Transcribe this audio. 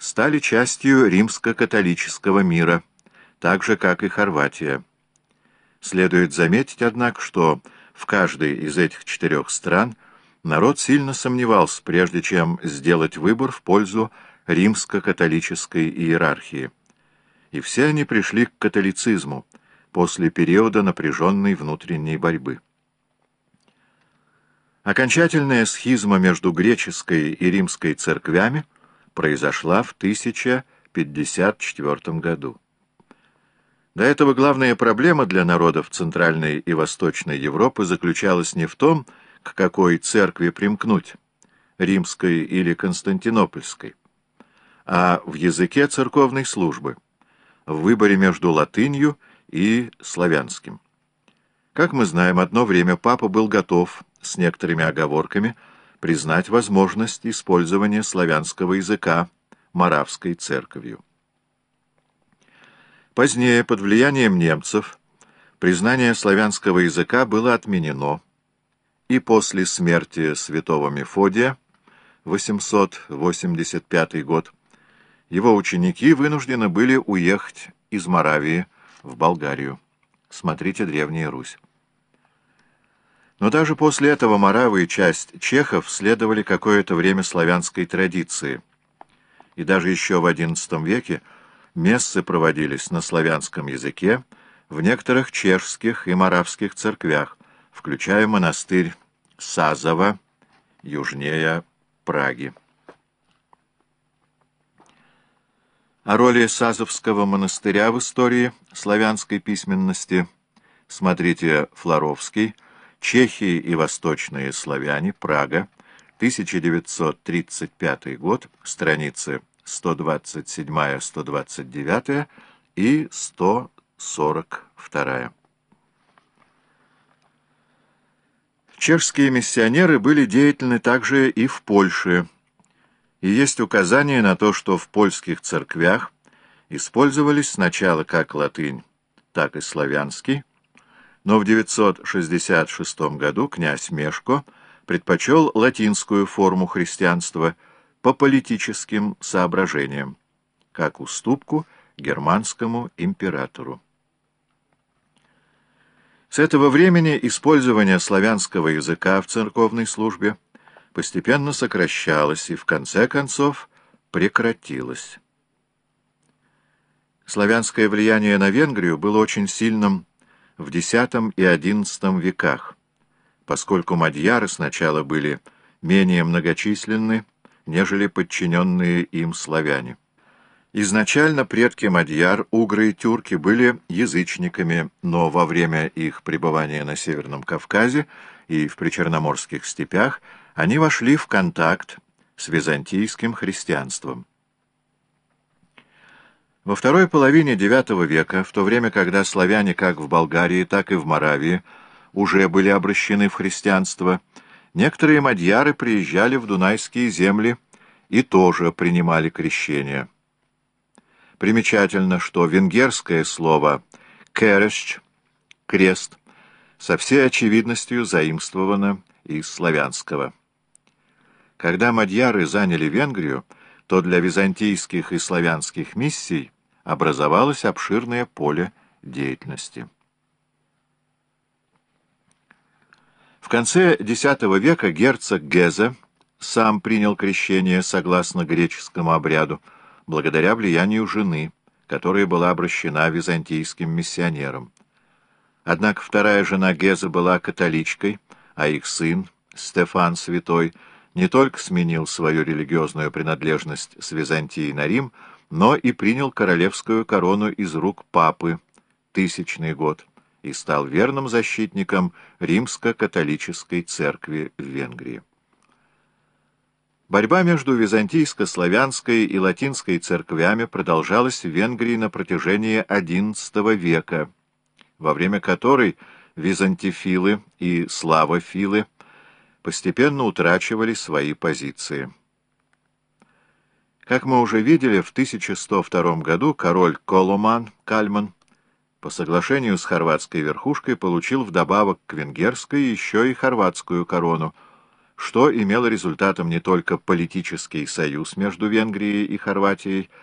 стали частью римско-католического мира, так же, как и Хорватия. Следует заметить, однако, что в каждой из этих четырех стран народ сильно сомневался, прежде чем сделать выбор в пользу римско-католической иерархии. И все они пришли к католицизму после периода напряженной внутренней борьбы. Окончательная схизма между греческой и римской церквями произошла в 1054 году. До этого главная проблема для народов Центральной и Восточной Европы заключалась не в том, к какой церкви примкнуть, римской или константинопольской, а в языке церковной службы, в выборе между латынью и славянским. Как мы знаем, одно время папа был готов, с некоторыми оговорками, признать возможность использования славянского языка Моравской церковью. Позднее, под влиянием немцев, признание славянского языка было отменено, и после смерти святого Мефодия, 885 год, его ученики вынуждены были уехать из Моравии в Болгарию. Смотрите «Древняя Русь». Но даже после этого Моравы и часть чехов следовали какое-то время славянской традиции. И даже еще в XI веке мессы проводились на славянском языке в некоторых чешских и моравских церквях, включая монастырь Сазова, южнее Праги. О роли Сазовского монастыря в истории славянской письменности смотрите Флоровский, Чехии и восточные славяне, Прага, 1935 год, страницы 127-129 и 142. Чешские миссионеры были деятельны также и в Польше, и есть указание на то, что в польских церквях использовались сначала как латынь, так и славянский, но в 966 году князь Мешко предпочел латинскую форму христианства – по политическим соображениям, как уступку германскому императору. С этого времени использование славянского языка в церковной службе постепенно сокращалось и в конце концов прекратилось. Славянское влияние на Венгрию было очень сильным в X и XI веках, поскольку мадьяры сначала были менее многочисленны, нежели подчиненные им славяне. Изначально предки мадьяр, угры и тюрки были язычниками, но во время их пребывания на Северном Кавказе и в причерноморских степях они вошли в контакт с византийским христианством. Во второй половине IX века, в то время, когда славяне как в Болгарии, так и в Моравии уже были обращены в христианство, Некоторые мадьяры приезжали в Дунайские земли и тоже принимали крещение. Примечательно, что венгерское слово «керещ» — «крест» со всей очевидностью заимствовано из славянского. Когда мадьяры заняли Венгрию, то для византийских и славянских миссий образовалось обширное поле деятельности. В конце X века герцог Гезе сам принял крещение согласно греческому обряду, благодаря влиянию жены, которая была обращена византийским миссионером. Однако вторая жена Геза была католичкой, а их сын, Стефан Святой, не только сменил свою религиозную принадлежность с Византии на Рим, но и принял королевскую корону из рук папы, тысячный год и стал верным защитником римско-католической церкви в Венгрии. Борьба между византийско-славянской и латинской церквями продолжалась в Венгрии на протяжении XI века, во время которой византифилы и славофилы постепенно утрачивали свои позиции. Как мы уже видели, в 1102 году король Коломан Кальман по соглашению с хорватской верхушкой получил вдобавок к венгерской еще и хорватскую корону, что имело результатом не только политический союз между Венгрией и Хорватией,